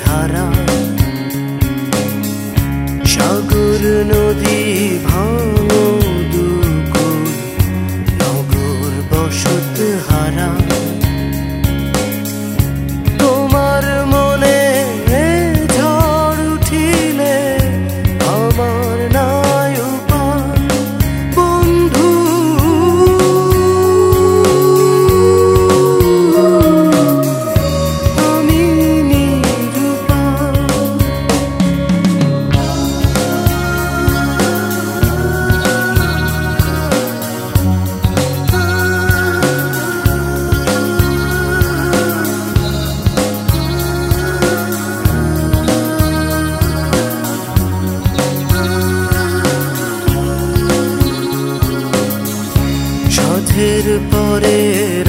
ধারা সাগর নদী ভাঙো সাধের